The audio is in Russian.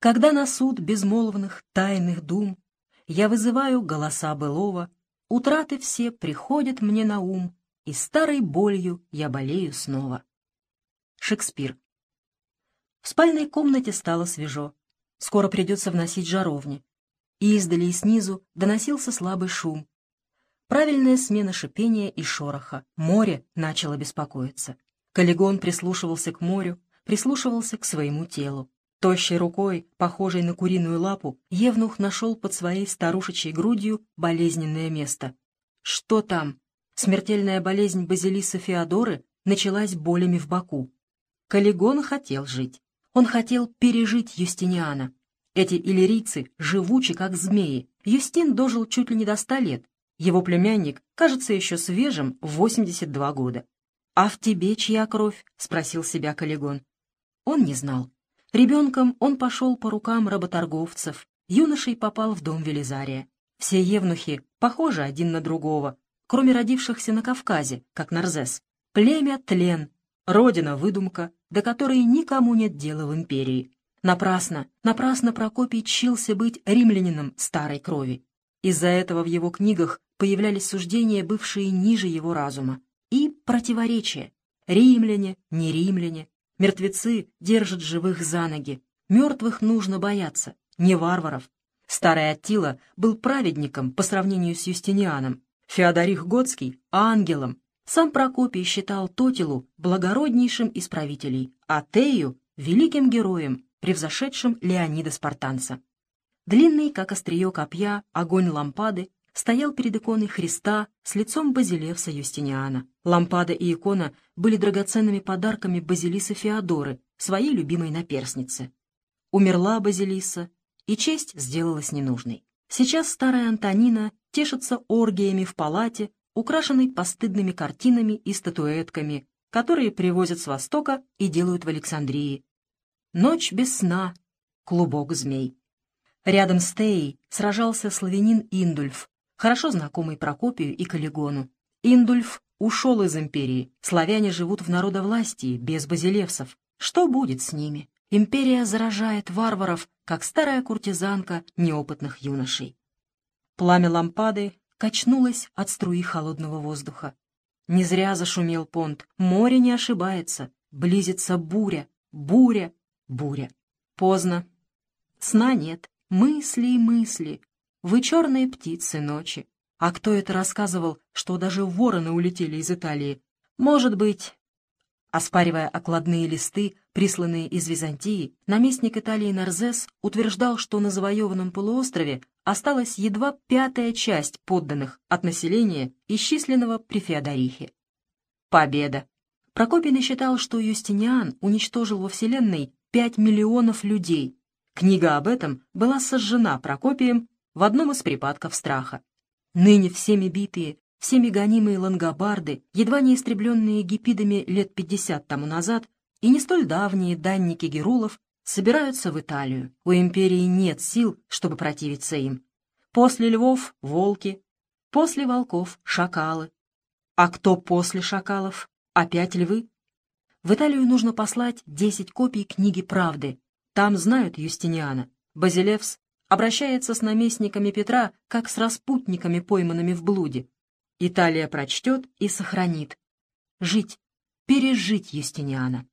Когда на суд безмолвных тайных дум Я вызываю голоса былого, Утраты все приходят мне на ум, И старой болью я болею снова. Шекспир. В спальной комнате стало свежо. Скоро придется вносить жаровни. И издали и снизу доносился слабый шум. Правильная смена шипения и шороха. Море начало беспокоиться. Каллигон прислушивался к морю, прислушивался к своему телу. Тощей рукой, похожей на куриную лапу, Евнух нашел под своей старушечьей грудью болезненное место. Что там? Смертельная болезнь Базилиса Феодоры началась болями в боку. Каллигон хотел жить. Он хотел пережить Юстиниана. Эти иллирийцы живучи, как змеи. Юстин дожил чуть ли не до ста лет. Его племянник кажется еще свежим в 82 года. «А в тебе чья кровь?» — спросил себя Каллигон. Он не знал. Ребенком он пошел по рукам работорговцев, юношей попал в дом Велизария. Все евнухи похожи один на другого, кроме родившихся на Кавказе, как Нарзес. Племя — тлен, родина — выдумка, до которой никому нет дела в империи. Напрасно, напрасно Прокопий чился быть римлянином старой крови. Из-за этого в его книгах появлялись суждения, бывшие ниже его разума, и противоречия. Римляне, не римляне, Мертвецы держат живых за ноги. Мертвых нужно бояться, не варваров. Старый Аттила был праведником по сравнению с Юстинианом. Феодорих Готский — ангелом. Сам Прокопий считал Тотилу благороднейшим из правителей, а Тею — великим героем, превзошедшим Леонида Спартанца. Длинный, как острие копья, огонь лампады стоял перед иконой Христа с лицом Базилевса Юстиниана. Лампада и икона были драгоценными подарками Базилисы Феодоры, своей любимой наперсницы. Умерла Базилиса, и честь сделалась ненужной. Сейчас старая Антонина тешится оргиями в палате, украшенной постыдными картинами и статуэтками, которые привозят с Востока и делают в Александрии. Ночь без сна, клубок змей. Рядом с Теей сражался славянин Индульф, хорошо знакомый Прокопию и Каллигону. Индульф ушел из империи, славяне живут в народовластии, без базилевсов. Что будет с ними? Империя заражает варваров, как старая куртизанка неопытных юношей. Пламя лампады качнулось от струи холодного воздуха. Не зря зашумел понт, море не ошибается, близится буря, буря, буря. Поздно. Сна нет, мысли и мысли, вы черные птицы ночи. А кто это рассказывал, что даже вороны улетели из Италии? Может быть... Оспаривая окладные листы, присланные из Византии, наместник Италии Нарзес утверждал, что на завоеванном полуострове осталась едва пятая часть подданных от населения, исчисленного при Феодорихе. Победа! Прокопий насчитал, что Юстиниан уничтожил во Вселенной пять миллионов людей. Книга об этом была сожжена Прокопием в одном из припадков страха. Ныне всеми битые, всеми гонимые лангобарды, едва не истребленные гипидами лет пятьдесят тому назад, и не столь давние данники Герулов собираются в Италию. У империи нет сил, чтобы противиться им. После львов — волки, после волков — шакалы. А кто после шакалов? Опять львы? В Италию нужно послать десять копий книги правды. Там знают Юстиниана. Базилевс обращается с наместниками Петра, как с распутниками, пойманными в блуде. Италия прочтет и сохранит. Жить, пережить Юстиниана.